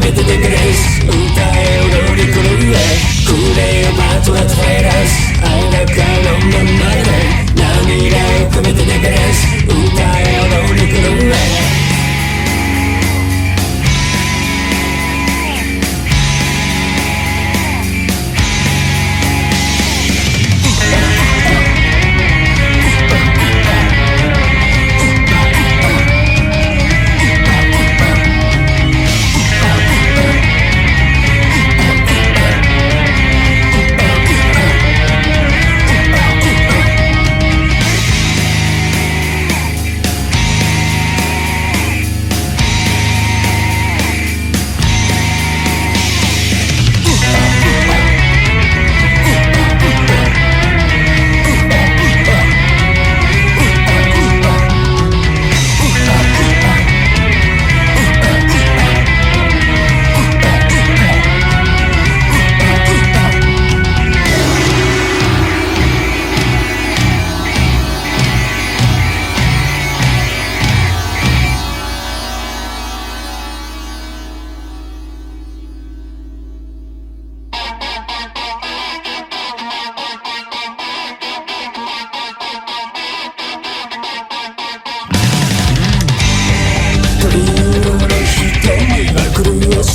Mitte den Griff.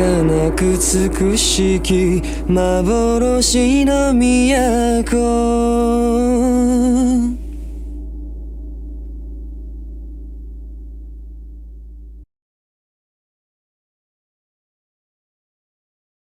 く儚く美しき幻の都